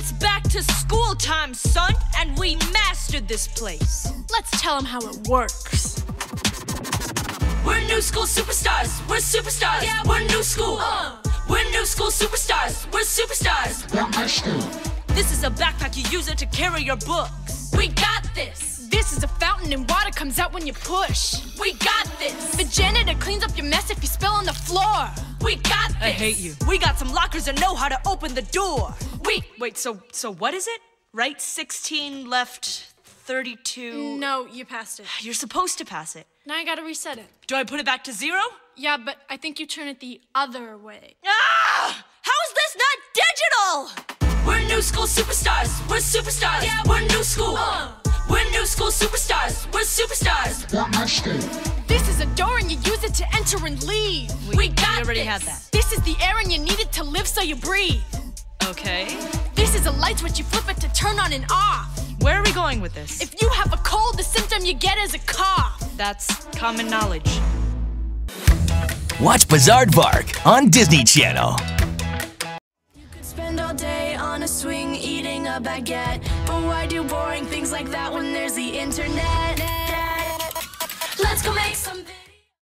It's back to school time, son, and we mastered this place. Let's tell them how it works. We're new school superstars. We're superstars. Yeah, we're new school. Uh. We're new school superstars. We're superstars. This is a backpack you use it to carry your books. We got this. This is a fountain and water comes out when you push. We got this. The janitor cleans up your mess if you spill on the floor. We got this. I hate you. We got some lockers that know how to open the door. We Wait, so so what is it? Right 16, left 32. No, you passed it. You're supposed to pass it. Now I gotta reset it. Do I put it back to zero? Yeah, but I think you turn it the other way. Ah! How is this not digital? We're new school superstars. We're superstars. Yeah, we're new school. Uh. We're new school superstars. We're superstars. This is a door and you use it to enter and leave. We, got already this. had that. This is the air and you need it to live so you breathe. Okay. This is a light switch you flip it to turn on and off. Where are we going with this? If you have a cold, the symptom you get is a cough. That's common knowledge. Watch Bizaardvark on Disney Channel. You could spend all day on a swing eating a baguette. But why do boring things like that when there's the internet? Let's go make some.